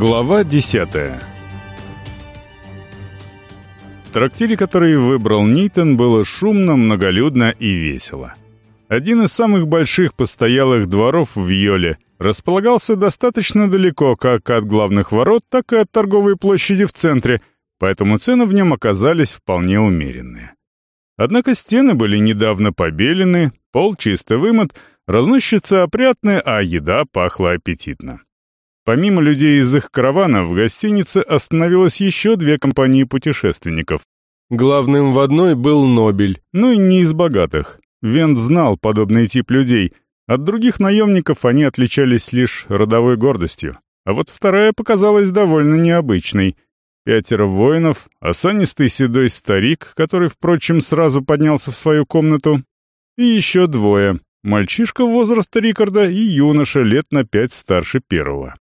Глава десятая В трактире, который выбрал Нейтон, было шумно, многолюдно и весело. Один из самых больших постоялых дворов в Йоле располагался достаточно далеко как от главных ворот, так и от торговой площади в центре, поэтому цены в нем оказались вполне умеренные. Однако стены были недавно побелены, пол чисто вымыт, разносчица опрятная, а еда пахла аппетитно. Помимо людей из их каравана, в гостинице остановилось еще две компании путешественников. Главным в одной был Нобель, но и не из богатых. Вент знал подобный тип людей. От других наемников они отличались лишь родовой гордостью. А вот вторая показалась довольно необычной. Пятеро воинов, осанистый седой старик, который, впрочем, сразу поднялся в свою комнату, и еще двое — мальчишка возраста Рикарда и юноша лет на пять старше первого.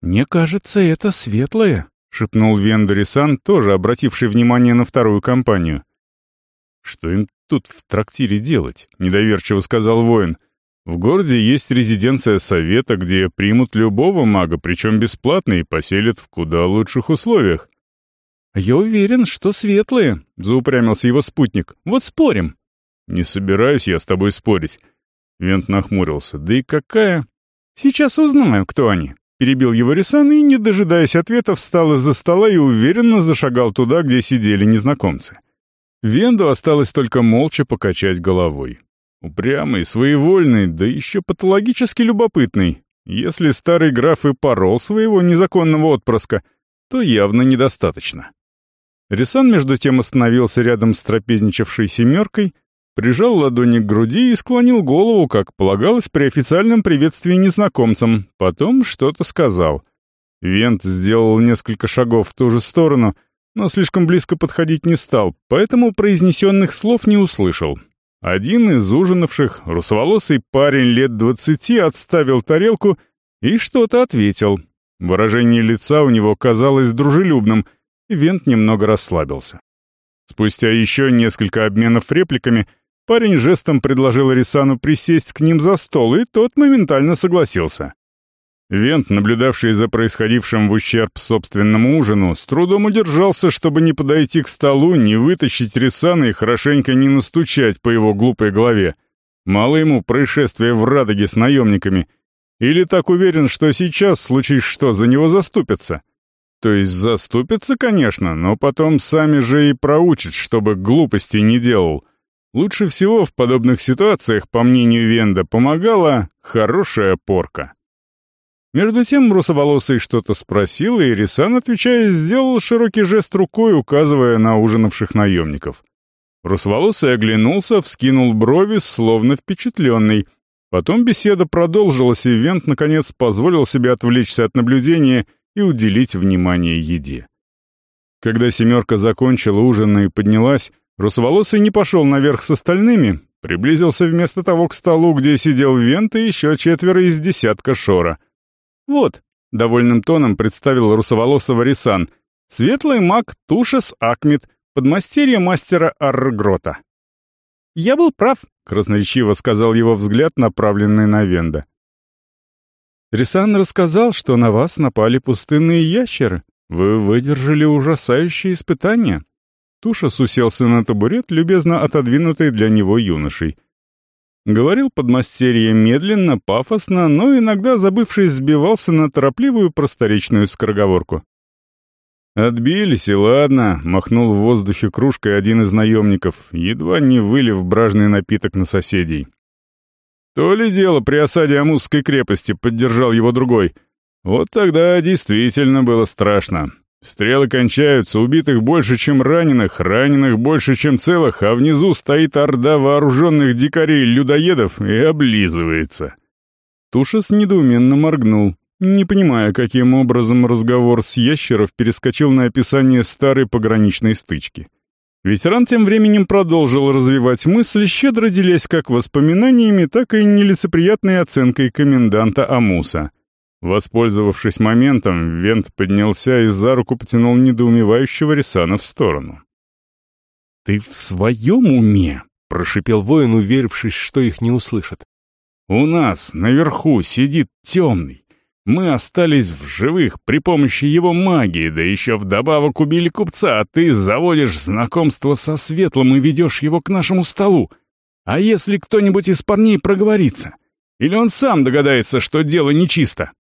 «Мне кажется, это светлое», — шепнул Вендорисан, тоже обративший внимание на вторую компанию. «Что им тут в трактире делать?» — недоверчиво сказал воин. «В городе есть резиденция совета, где примут любого мага, причем бесплатно, и поселят в куда лучших условиях». «Я уверен, что светлые», — заупрямился его спутник. «Вот спорим». «Не собираюсь я с тобой спорить». Вент нахмурился. «Да и какая...» «Сейчас узнаю, кто они», Перебил его Рисан и, не дожидаясь ответа, встал из-за стола и уверенно зашагал туда, где сидели незнакомцы. Венду осталось только молча покачать головой. Упрямый, своевольный, да еще патологически любопытный. Если старый граф и порол своего незаконного отпрыска, то явно недостаточно. Рисан между тем остановился рядом с трапезничавшей семеркой, прижал ладони к груди и склонил голову, как полагалось при официальном приветствии незнакомцам, потом что-то сказал. Вент сделал несколько шагов в ту же сторону, но слишком близко подходить не стал, поэтому произнесенных слов не услышал. Один из ужинавших, русоволосый парень лет двадцати, отставил тарелку и что-то ответил. Выражение лица у него казалось дружелюбным, и Вент немного расслабился. Спустя еще несколько обменов репликами Парень жестом предложил Рисану присесть к ним за стол, и тот моментально согласился. Вент, наблюдавший за происходившим в ущерб собственному ужину, с трудом удержался, чтобы не подойти к столу, не вытащить Рисана и хорошенько не настучать по его глупой голове. Мало ему происшествия в Радоге с наемниками. Или так уверен, что сейчас, случись что, за него заступятся. То есть заступятся, конечно, но потом сами же и проучат, чтобы глупости не делал. Лучше всего в подобных ситуациях, по мнению Венда, помогала хорошая порка. Между тем русоволосый что-то спросил, и Рисан, отвечая, сделал широкий жест рукой, указывая на ужинавших наемников. Русоволосый оглянулся, вскинул брови, словно впечатленный. Потом беседа продолжилась, и Вент, наконец, позволил себе отвлечься от наблюдения и уделить внимание еде. Когда семерка закончила ужин и поднялась, Русоволосый не пошел наверх с остальными, приблизился вместо того к столу, где сидел Вент и еще четверо из десятка Шора. «Вот», — довольным тоном представил русоволосого Рисан, «светлый маг Тушес Акмит, подмастерье мастера Аргрота». «Я был прав», — красноречиво сказал его взгляд, направленный на Венда. «Рисан рассказал, что на вас напали пустынные ящеры. Вы выдержали ужасающие испытания», Тушас уселся на табурет, любезно отодвинутый для него юношей. Говорил подмастерье медленно, пафосно, но иногда, забывшись, сбивался на торопливую просторечную скороговорку. «Отбились, и ладно», — махнул в воздухе кружкой один из наемников, едва не вылив бражный напиток на соседей. «То ли дело при осаде Амусской крепости», — поддержал его другой. «Вот тогда действительно было страшно. Стрелы кончаются, убитых больше, чем раненых, раненых больше, чем целых, а внизу стоит орда вооруженных дикарей-людоедов и облизывается. Тушес недоуменно моргнул, не понимая, каким образом разговор с ящеров перескочил на описание старой пограничной стычки. Ветеран тем временем продолжил развивать мысль, щедро делясь как воспоминаниями, так и нелицеприятной оценкой коменданта Амуса — Воспользовавшись моментом, Вент поднялся и за руку потянул недоумевающего Рисана в сторону. «Ты в своем уме?» — прошипел воин, уверившись, что их не услышат. «У нас наверху сидит темный. Мы остались в живых при помощи его магии, да еще вдобавок убили купца, а ты заводишь знакомство со Светлым и ведешь его к нашему столу. А если кто-нибудь из парней проговорится? Или он сам догадается, что дело нечисто?»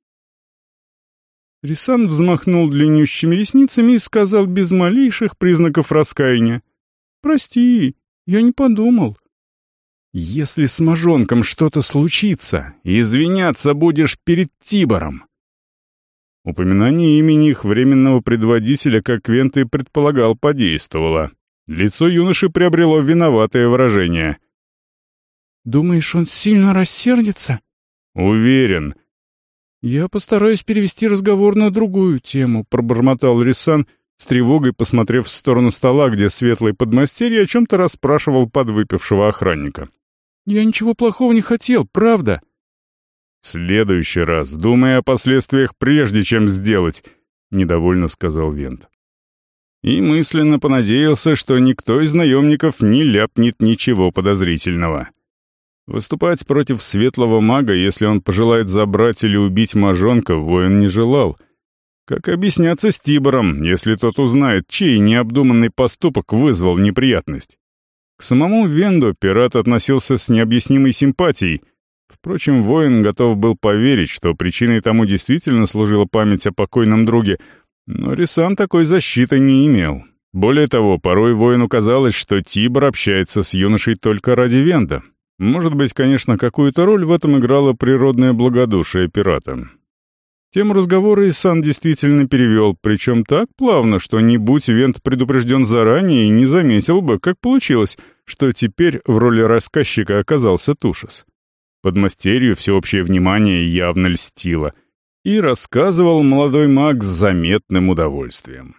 Рисан взмахнул длиннющими ресницами и сказал без малейших признаков раскаяния. «Прости, я не подумал». «Если с мажонком что-то случится, извиняться будешь перед Тибором». Упоминание имени их временного предводителя, как Квент и предполагал, подействовало. Лицо юноши приобрело виноватое выражение. «Думаешь, он сильно рассердится?» «Уверен». «Я постараюсь перевести разговор на другую тему», — пробормотал Рисан, с тревогой посмотрев в сторону стола, где светлый подмастерье о чем-то расспрашивал подвыпившего охранника. «Я ничего плохого не хотел, правда?» «В следующий раз, думай о последствиях прежде, чем сделать», — недовольно сказал Вент. И мысленно понадеялся, что никто из наемников не ляпнет ничего подозрительного. Выступать против светлого мага, если он пожелает забрать или убить мажонка, воин не желал — как объясняться с Тибором, если тот узнает, чей необдуманный поступок вызвал неприятность? К самому Венду пират относился с необъяснимой симпатией. Впрочем, воин готов был поверить, что причиной тому действительно служила память о покойном друге, но Рисан такой защиты не имел. Более того, порой воину казалось, что Тибор общается с юношей только ради Венда. Может быть, конечно, какую-то роль в этом играло природное благодушие пирата. Тему разговора Исан действительно перевел, причем так плавно, что не будь Вент предупрежден заранее, не заметил бы, как получилось, что теперь в роли рассказчика оказался Тушес. Подмастерью всеобщее внимание явно льстило, и рассказывал молодой маг с заметным удовольствием.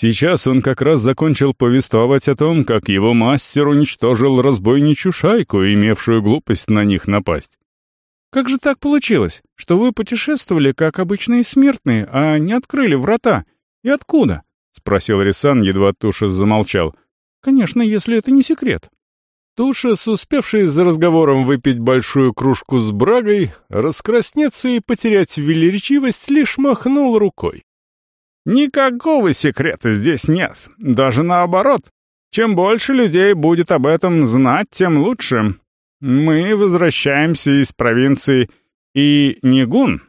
Сейчас он как раз закончил повествовать о том, как его мастер уничтожил разбойничью шайку, имевшую глупость на них напасть. Как же так получилось, что вы путешествовали, как обычные смертные, а не открыли врата? И откуда?» — спросил Рисан, едва Тушес замолчал. «Конечно, если это не секрет». Тушес, успевший за разговором выпить большую кружку с брагой, раскраснеться и потерять велеречивость, лишь махнул рукой. «Никакого секрета здесь нет, даже наоборот. Чем больше людей будет об этом знать, тем лучше. Мы возвращаемся из провинции и Нигун.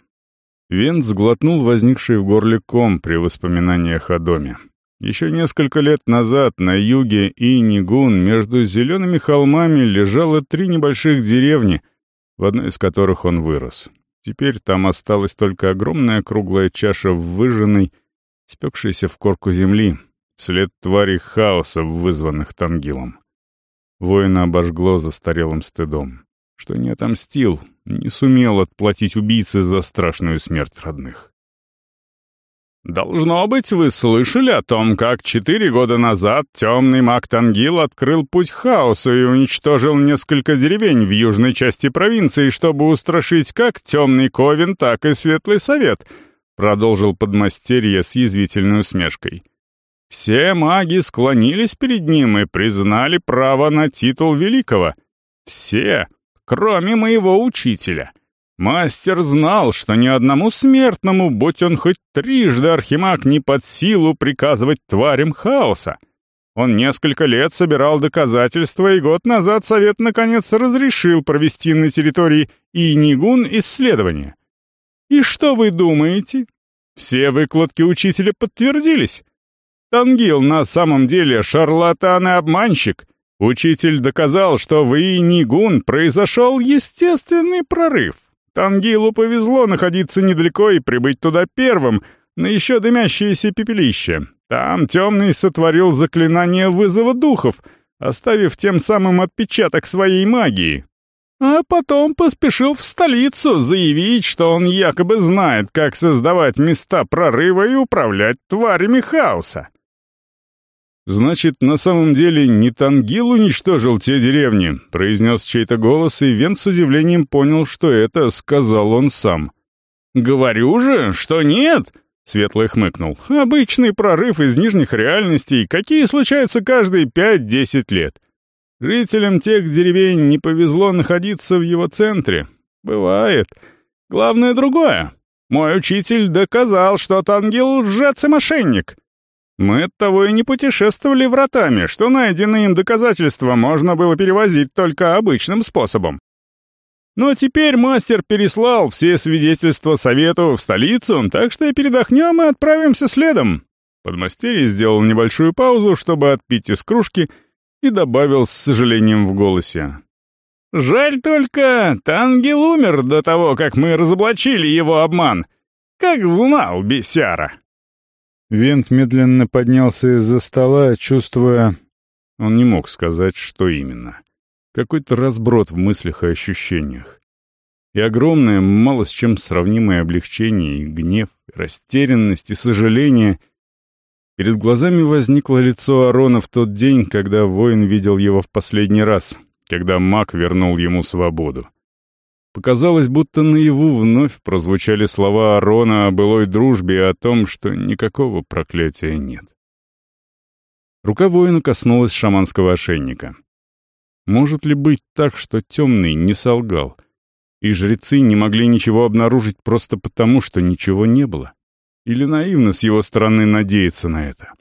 Вент сглотнул возникший в горле ком при воспоминаниях о доме. Еще несколько лет назад на юге и Нигун между зелеными холмами лежало три небольших деревни, в одной из которых он вырос. Теперь там осталась только огромная круглая чаша выжженной, спекшейся в корку земли, след тварей хаоса, вызванных Тангилом. Воина обожгло застарелым стыдом, что не отомстил, не сумел отплатить убийце за страшную смерть родных. «Должно быть, вы слышали о том, как четыре года назад темный маг Тангил открыл путь хаоса и уничтожил несколько деревень в южной части провинции, чтобы устрашить как темный Ковен, так и Светлый Совет», продолжил подмастерье с язвительной усмешкой. Все маги склонились перед ним и признали право на титул великого. Все, кроме моего учителя. Мастер знал, что ни одному смертному, будь он хоть трижды архимаг, не под силу приказывать тварям хаоса. Он несколько лет собирал доказательства, и год назад совет наконец разрешил провести на территории Инигун исследование. И что вы думаете? Все выкладки учителя подтвердились. Тангил на самом деле шарлатан и обманщик. Учитель доказал, что в Инигун произошел естественный прорыв. Тангилу повезло находиться недалеко и прибыть туда первым, на еще дымящееся пепелище. Там темный сотворил заклинание вызова духов, оставив тем самым отпечаток своей магии. А потом поспешил в столицу заявить, что он якобы знает, как создавать места прорыва и управлять тварями хаоса. «Значит, на самом деле не Тангил уничтожил те деревни», — произнес чей-то голос, и Вент с удивлением понял, что это сказал он сам. «Говорю же, что нет!» — Светлый хмыкнул. «Обычный прорыв из нижних реальностей, какие случаются каждые пять-десять лет. Жителям тех деревень не повезло находиться в его центре. Бывает. Главное другое. Мой учитель доказал, что Тангил — лжец и мошенник. Мы оттого и не путешествовали вратами, что найденные им доказательства можно было перевозить только обычным способом. Но теперь мастер переслал все свидетельства совету в столицу, так что передохнем и отправимся следом». Подмастерье сделал небольшую паузу, чтобы отпить из кружки, и добавил с сожалением в голосе. «Жаль только, Тангел умер до того, как мы разоблачили его обман. Как знал, бесяра!» Вент медленно поднялся из-за стола, чувствуя... Он не мог сказать, что именно. Какой-то разброд в мыслях и ощущениях. И огромное, мало с чем сравнимое облегчение, и гнев, и растерянность, и сожаление. Перед глазами возникло лицо Арона в тот день, когда воин видел его в последний раз, когда маг вернул ему свободу. Показалось, будто наяву вновь прозвучали слова Арона о былой дружбе и о том, что никакого проклятия нет. Рука воина коснулась шаманского ошейника. Может ли быть так, что темный не солгал, и жрецы не могли ничего обнаружить просто потому, что ничего не было? Или наивно с его стороны надеяться на это?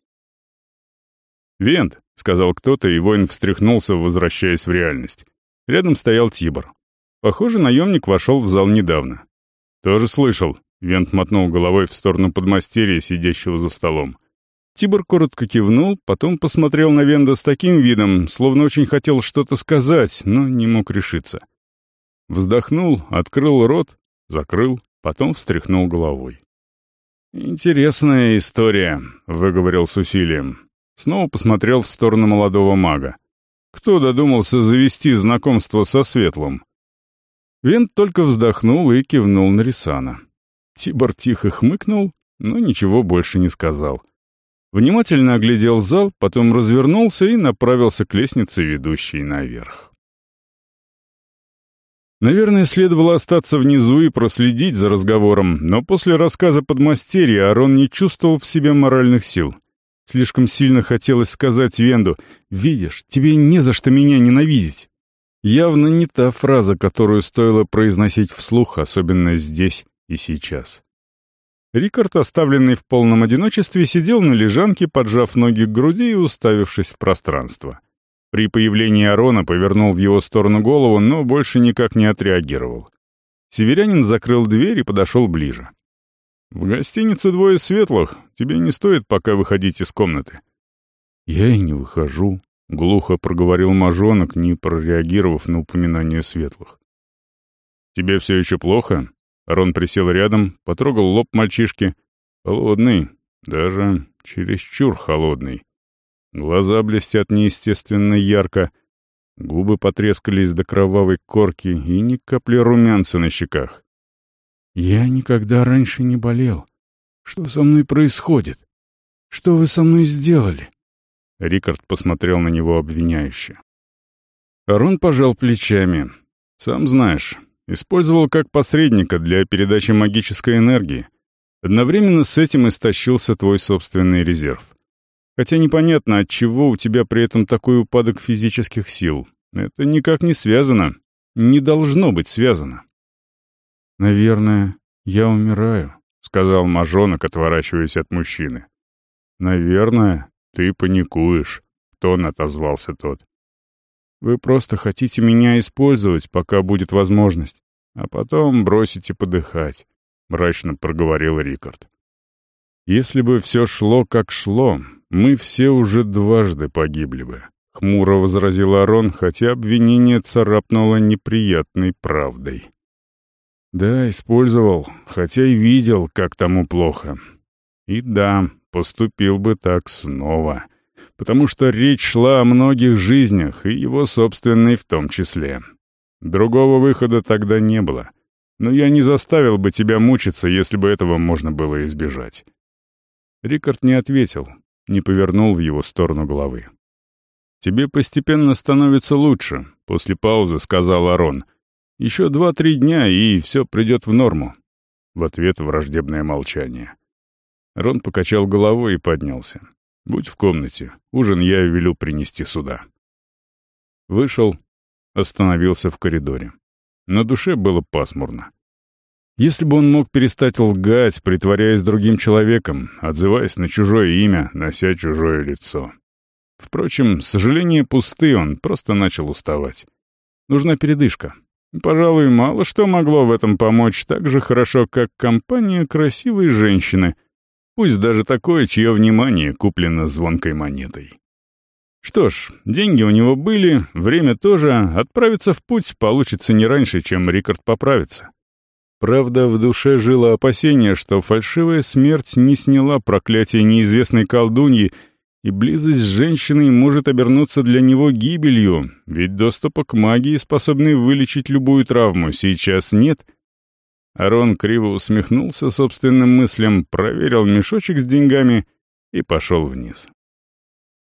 «Вент», — сказал кто-то, и воин встряхнулся, возвращаясь в реальность. Рядом стоял Тибор. Похоже, наемник вошел в зал недавно. «Тоже слышал», — Вент мотнул головой в сторону подмастерья, сидящего за столом. Тибор коротко кивнул, потом посмотрел на Венда с таким видом, словно очень хотел что-то сказать, но не мог решиться. Вздохнул, открыл рот, закрыл, потом встряхнул головой. «Интересная история», — выговорил с усилием. Снова посмотрел в сторону молодого мага. «Кто додумался завести знакомство со Светлым?» Вент только вздохнул и кивнул на Рисана. Тибор тихо хмыкнул, но ничего больше не сказал. Внимательно оглядел зал, потом развернулся и направился к лестнице, ведущей наверх. Наверное, следовало остаться внизу и проследить за разговором, но после рассказа подмастерья Арон не чувствовал в себе моральных сил. Слишком сильно хотелось сказать Венду «Видишь, тебе не за что меня ненавидеть». Явно не та фраза, которую стоило произносить вслух, особенно здесь и сейчас. Рикард, оставленный в полном одиночестве, сидел на лежанке, поджав ноги к груди и уставившись в пространство. При появлении Арона повернул в его сторону голову, но больше никак не отреагировал. Северянин закрыл дверь и подошел ближе. «В гостинице двое светлых. Тебе не стоит пока выходить из комнаты». «Я и не выхожу», — глухо проговорил мажонок, не прореагировав на упоминание светлых. «Тебе все еще плохо?» Рон присел рядом, потрогал лоб мальчишки. Холодный, даже чересчур холодный. Глаза блестят неестественно ярко, губы потрескались до кровавой корки и ни капли румянца на щеках. «Я никогда раньше не болел. Что со мной происходит? Что вы со мной сделали?» Рикард посмотрел на него обвиняюще. Рон пожал плечами. «Сам знаешь, Использовал как посредника для передачи магической энергии. Одновременно с этим истощился твой собственный резерв. Хотя непонятно, от чего у тебя при этом такой упадок физических сил. Это никак не связано. Не должно быть связано. «Наверное, я умираю», — сказал мажонок, отворачиваясь от мужчины. «Наверное, ты паникуешь», — тон отозвался тот. Вы просто хотите меня использовать, пока будет возможность, а потом бросите подыхать», — мрачно проговорил Рикард. «Если бы все шло, как шло, мы все уже дважды погибли бы», — хмуро возразил Арон, хотя обвинение царапнуло неприятной правдой. «Да, использовал, хотя и видел, как тому плохо. И да, поступил бы так снова» потому что речь шла о многих жизнях, и его собственной в том числе. Другого выхода тогда не было. Но я не заставил бы тебя мучиться, если бы этого можно было избежать. Рикард не ответил, не повернул в его сторону головы. «Тебе постепенно становится лучше», — после паузы сказал Арон. «Еще два-три дня, и все придет в норму». В ответ враждебное молчание. Рон покачал головой и поднялся. Будь в комнате. Ужин я велю принести сюда. Вышел, остановился в коридоре. На душе было пасмурно. Если бы он мог перестать лгать, притворяясь другим человеком, отзываясь на чужое имя, нося чужое лицо. Впрочем, сожаления пусты, он просто начал уставать. Нужна передышка. Пожалуй, мало что могло в этом помочь так же хорошо, как компания красивой женщины, пусть даже такое, чье внимание куплено звонкой монетой. Что ж, деньги у него были, время тоже, отправиться в путь получится не раньше, чем Рикард поправится. Правда, в душе жило опасение, что фальшивая смерть не сняла проклятие неизвестной колдуньи, и близость с женщиной может обернуться для него гибелью, ведь доступа к магии, способной вылечить любую травму, сейчас нет. Арон криво усмехнулся собственным мыслям, проверил мешочек с деньгами и пошел вниз.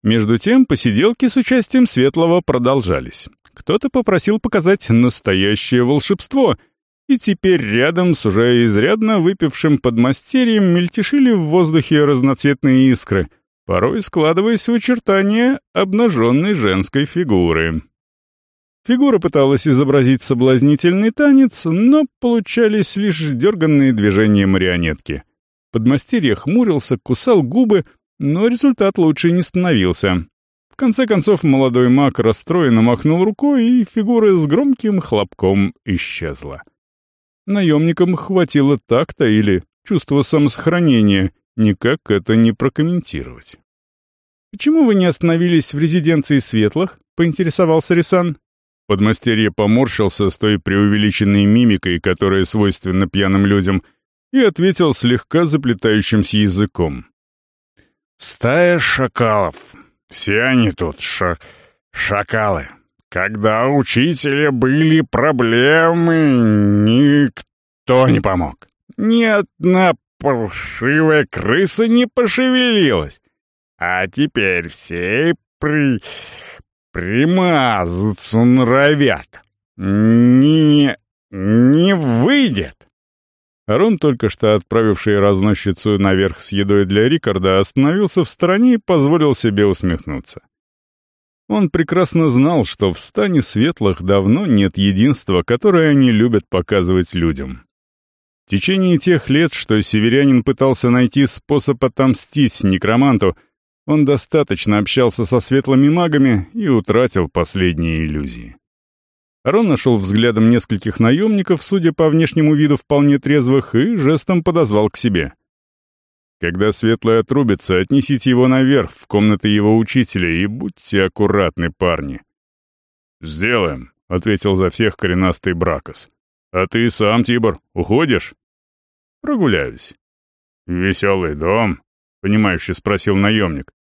Между тем посиделки с участием Светлого продолжались. Кто-то попросил показать настоящее волшебство — и теперь рядом с уже изрядно выпившим подмастерьем мельтешили в воздухе разноцветные искры, порой складываясь в очертания обнаженной женской фигуры. Фигура пыталась изобразить соблазнительный танец, но получались лишь дерганные движения марионетки. Подмастерье хмурился, кусал губы, но результат лучше не становился. В конце концов молодой маг расстроенно махнул рукой, и фигура с громким хлопком исчезла. Наемникам хватило такта или чувства самосохранения, никак это не прокомментировать. «Почему вы не остановились в резиденции Светлых?» — поинтересовался Рисан. Подмастерье поморщился с той преувеличенной мимикой, которая свойственна пьяным людям, и ответил слегка заплетающимся языком. «Стая шакалов. Все они тут ша шакалы. Когда у учителя были проблемы, никто не помог. Ни одна паршивая крыса не пошевелилась. А теперь все при... примазаться норовят. Не... не выйдет. Рон, только что отправивший разносчицу наверх с едой для Рикарда, остановился в стороне и позволил себе усмехнуться. Он прекрасно знал, что в стане светлых давно нет единства, которое они любят показывать людям. В течение тех лет, что северянин пытался найти способ отомстить некроманту, он достаточно общался со светлыми магами и утратил последние иллюзии. Арон нашел взглядом нескольких наемников, судя по внешнему виду вполне трезвых, и жестом подозвал к себе. Когда светлый отрубится, отнесите его наверх, в комнаты его учителя, и будьте аккуратны, парни». «Сделаем», — ответил за всех коренастый Бракос. «А ты сам, Тибор, уходишь?» «Прогуляюсь». «Веселый дом?» — понимающе спросил наемник.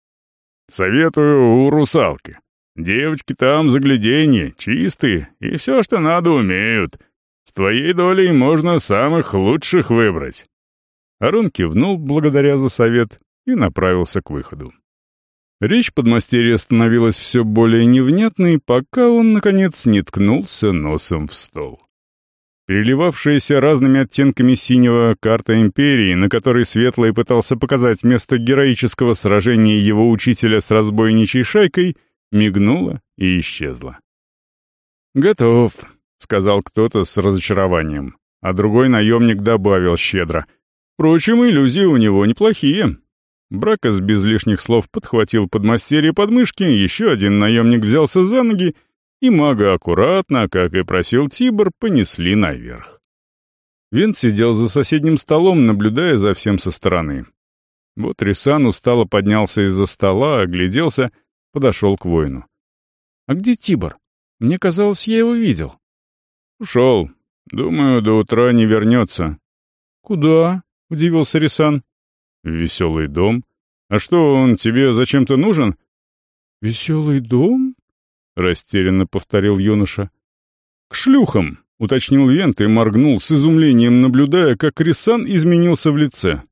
«Советую у русалки. Девочки там загляденье, чистые, и все, что надо, умеют. С твоей долей можно самых лучших выбрать». Арон кивнул благодаря за совет и направился к выходу. Речь подмастерья становилась все более невнятной, пока он, наконец, не ткнулся носом в стол. Переливавшаяся разными оттенками синего карта Империи, на которой Светлый пытался показать место героического сражения его учителя с разбойничей шайкой, мигнула и исчезла. «Готов», — сказал кто-то с разочарованием, а другой наемник добавил щедро — Впрочем, иллюзии у него неплохие. Бракос без лишних слов подхватил подмастерье подмышки, еще один наемник взялся за ноги, и мага аккуратно, как и просил Тибор, понесли наверх. Винт сидел за соседним столом, наблюдая за всем со стороны. Вот Рисан устало поднялся из-за стола, огляделся, подошел к воину. «А где Тибор? Мне казалось, я его видел». «Ушел. Думаю, до утра не вернется». «Куда?» — удивился Рисан. «Веселый дом? А что, он тебе зачем-то нужен?» «Веселый дом?» — растерянно повторил юноша. «К шлюхам!» — уточнил Вент и моргнул с изумлением, наблюдая, как Рисан изменился в лице.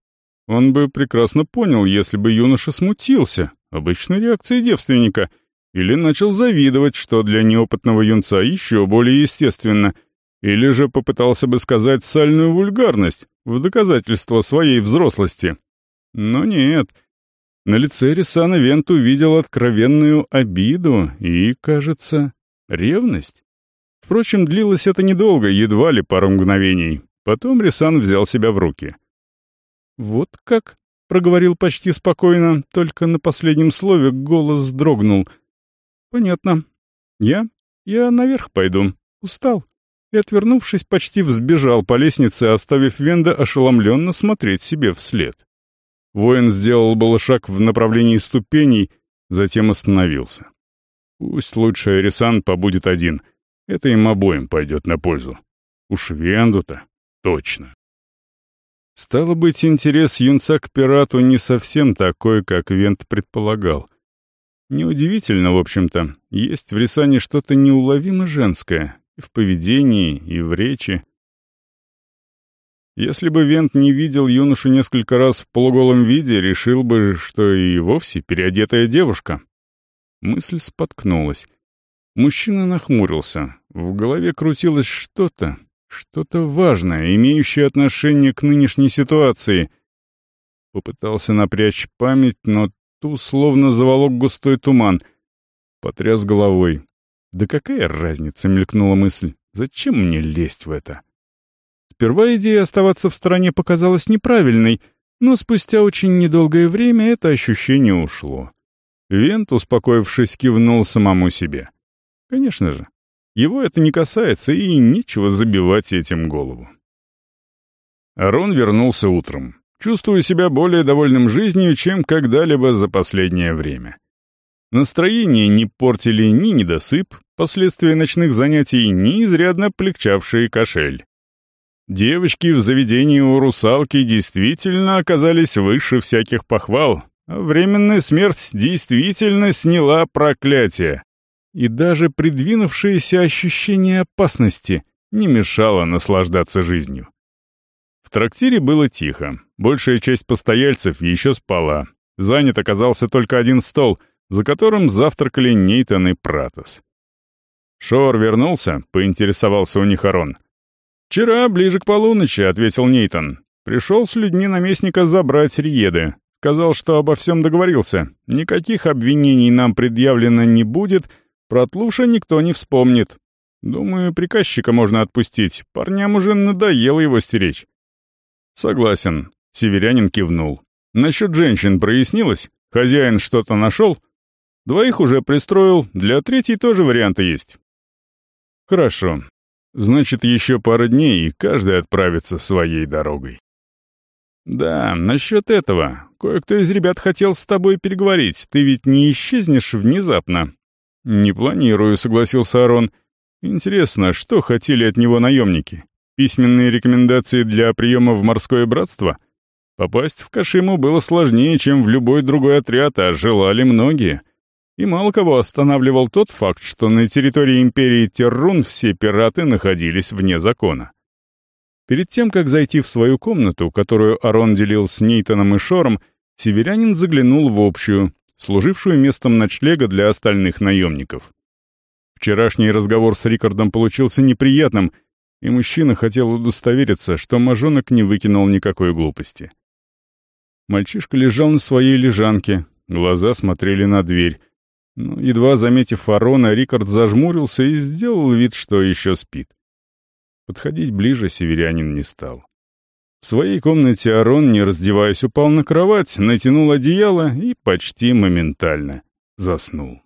Он бы прекрасно понял, если бы юноша смутился, обычной реакцией девственника, или начал завидовать, что для неопытного юнца еще более естественно, или же попытался бы сказать сальную вульгарность в доказательство своей взрослости. Но нет. На лице Рисана Вент увидел откровенную обиду и, кажется, ревность. Впрочем, длилось это недолго, едва ли пару мгновений. Потом Рисан взял себя в руки. «Вот как?» — проговорил почти спокойно, только на последнем слове голос дрогнул. «Понятно. Я? Я наверх пойду. Устал». И, отвернувшись, почти взбежал по лестнице, оставив Венда ошеломленно смотреть себе вслед. Воин сделал было шаг в направлении ступеней, затем остановился. Пусть лучше Эрисан побудет один. Это им обоим пойдет на пользу. Уж Венду-то точно. Стало быть, интерес юнца к пирату не совсем такой, как Вент предполагал. Неудивительно, в общем-то, есть в Рисане что-то неуловимо женское, в поведении, и в речи. Если бы Вент не видел юношу несколько раз в полуголом виде, решил бы, что и вовсе переодетая девушка. Мысль споткнулась. Мужчина нахмурился. В голове крутилось что-то, что-то важное, имеющее отношение к нынешней ситуации. Попытался напрячь память, но ту словно заволок густой туман. Потряс головой. «Да какая разница?» — мелькнула мысль. «Зачем мне лезть в это?» Сперва идея оставаться в стороне показалась неправильной, но спустя очень недолгое время это ощущение ушло. Вент, успокоившись, кивнул самому себе. Конечно же, его это не касается, и нечего забивать этим голову. Арон вернулся утром, чувствуя себя более довольным жизнью, чем когда-либо за последнее время. Настроение не портили ни недосып, последствия ночных занятий, ни изрядно полегчавший кошель. Девочки в заведении у русалки действительно оказались выше всяких похвал, а временная смерть действительно сняла проклятие. И даже придвинувшееся ощущение опасности не мешало наслаждаться жизнью. В трактире было тихо, большая часть постояльцев еще спала. Занят оказался только один стол — за которым завтракали Нейтан и Пратос. «Шор вернулся?» — поинтересовался у них Арон. «Вчера, ближе к полуночи», — ответил Нейтан. «Пришел с людьми наместника забрать Риеды. Сказал, что обо всем договорился. Никаких обвинений нам предъявлено не будет, про Тлуша никто не вспомнит. Думаю, приказчика можно отпустить, парням уже надоело его стеречь». «Согласен», — северянин кивнул. «Насчет женщин прояснилось? Хозяин что-то нашел?» Двоих уже пристроил, для третьей тоже варианты есть. Хорошо. Значит, еще пара дней, и каждый отправится своей дорогой. Да, насчет этого. Кое-кто из ребят хотел с тобой переговорить. Ты ведь не исчезнешь внезапно. Не планирую, согласился Арон. Интересно, что хотели от него наемники? Письменные рекомендации для приема в морское братство? Попасть в Кашиму было сложнее, чем в любой другой отряд, а желали многие — и мало кого останавливал тот факт, что на территории империи Террун все пираты находились вне закона. Перед тем, как зайти в свою комнату, которую Арон делил с Нейтаном и Шором, северянин заглянул в общую, служившую местом ночлега для остальных наемников. Вчерашний разговор с Рикардом получился неприятным, и мужчина хотел удостовериться, что мажонок не выкинул никакой глупости. Мальчишка лежал на своей лежанке, глаза смотрели на дверь, но, едва заметив ворона, Рикард зажмурился и сделал вид, что еще спит. Подходить ближе северянин не стал. В своей комнате Арон, не раздеваясь, упал на кровать, натянул одеяло и почти моментально заснул.